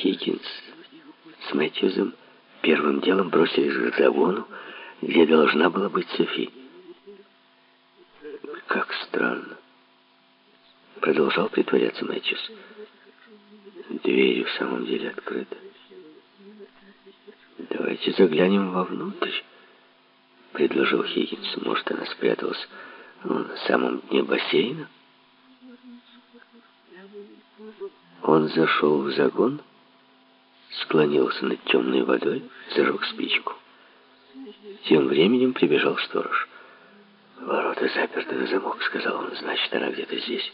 Хиггинс с Мэтьюзом первым делом бросились к загону, где должна была быть Софи. Как странно. Продолжал притворяться Мэтьюс. Дверь в самом деле открыта. Давайте заглянем вовнутрь, предложил Хиггинс. Может, она спряталась ну, на самом дне бассейна? Он зашел в загон, склонился над темной водой, зажег спичку. Тем временем прибежал сторож. «Ворота заперты на замок», — сказал он. «Значит, она где-то здесь».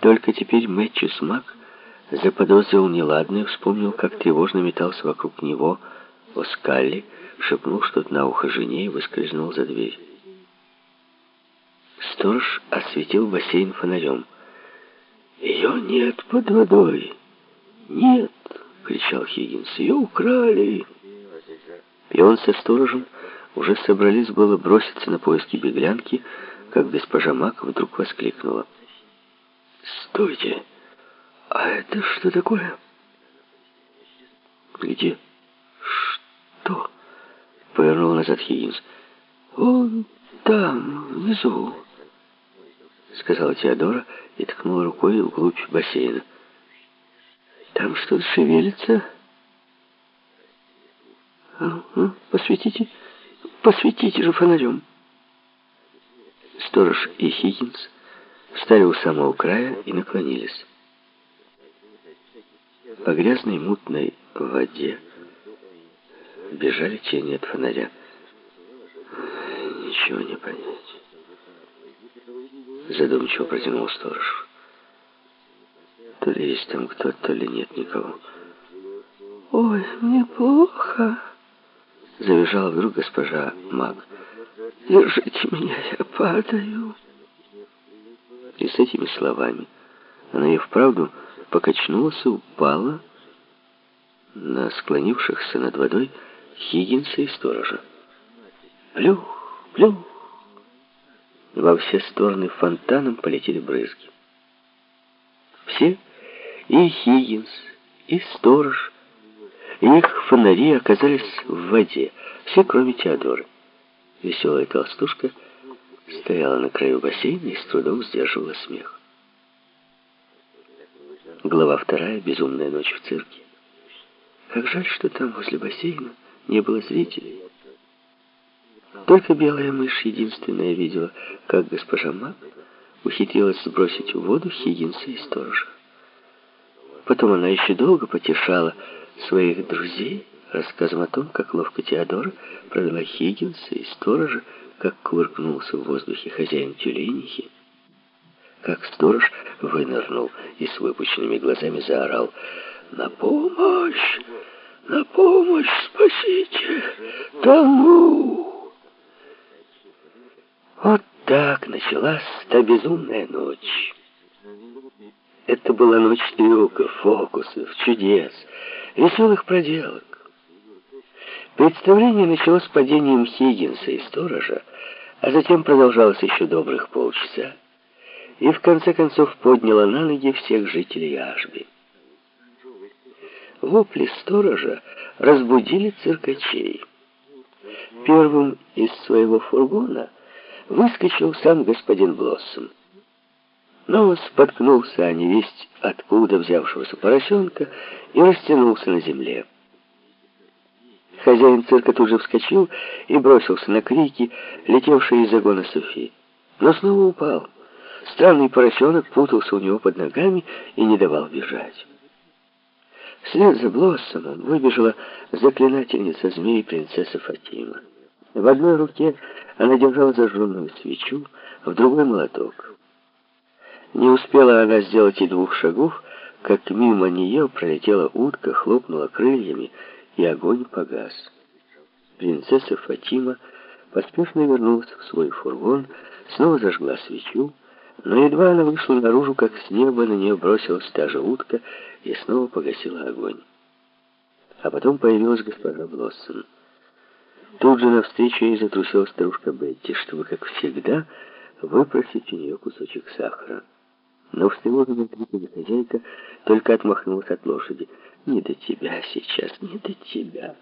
Только теперь Мэтчус Мак заподозрил неладное, вспомнил, как тревожно метался вокруг него Оскалли, шепнул что-то на ухо жене и выскользнул за дверь. Сторож осветил бассейн фонарем. «Ее нет под водой!» «Нет!» — кричал Хиггинс. «Ее украли!» И он со сторожем уже собрались было броситься на поиски беглянки, как госпожа Мак вдруг воскликнула. «Стойте! А это что такое?» «Где? Что?» — повернул назад Хиггинс. «Он там, внизу», — сказала Теодора и ткнула рукой вглубь бассейна. «Там что-то шевелится?» «А, а, посветите, посветите же фонарем!» Сторож и Хиггинс встали у самого края и наклонились. По грязной мутной воде бежали тени от фонаря. Ничего не понять. Задумчиво протянул сторож. То ли есть там кто-то, то ли нет никого. «Ой, мне плохо!» Завизжала вдруг госпожа Маг. «Держите меня, я падаю!» И с этими словами она и вправду покачнулась и упала на склонившихся над водой Хиггинса и сторожа. Плюх, плюх! Во все стороны фонтаном полетели брызги. Все, и Хиггинс, и сторож, их фонари оказались в воде, все, кроме Теодоры. Веселая толстушка — стояла на краю бассейна и с трудом сдерживала смех. Глава вторая. Безумная ночь в цирке. Как жаль, что там, возле бассейна, не было зрителей. Только белая мышь единственная видела, как госпожа Мак ухитрилась сбросить в воду Хиггинса и сторожа. Потом она еще долго потешала своих друзей рассказом о том, как ловко Теодора провела Хиггинса и сторожа как кувыркнулся в воздухе хозяин тюленихи, как сторож вынырнул и с выпученными глазами заорал «На помощь! На помощь! Спасите! Тому!» Вот так началась та безумная ночь. Это была ночь трюков, фокусов, чудес, веселых проделок. Представление началось с падением Хиггинса и сторожа, а затем продолжалось еще добрых полчаса, и в конце концов подняло на ноги всех жителей Ашби. Вопли сторожа разбудили циркачей. Первым из своего фургона выскочил сам господин Блоссом. Но споткнулся о невесть, откуда взявшегося поросенка, и растянулся на земле. Хозяин цирка тут же вскочил и бросился на крики, летевшие из загона Софи. Но снова упал. Странный поросенок путался у него под ногами и не давал бежать. Вслед за Блоссомом выбежала заклинательница змей принцесса Фатима. В одной руке она держала зажженную свечу, в другой — молоток. Не успела она сделать и двух шагов, как мимо нее пролетела утка, хлопнула крыльями и огонь погас. Принцесса Фатима поспешно вернулась в свой фургон, снова зажгла свечу, но едва она вышла наружу, как с неба на нее бросилась та же утка и снова погасила огонь. А потом появилась госпожа Блоссон. Тут же навстречу ей затрусила старушка Бетти, чтобы, как всегда, выпросить у нее кусочек сахара. Но встревоженная криками хозяйка только отмахнулась от лошади. «Не до тебя сейчас, не до тебя».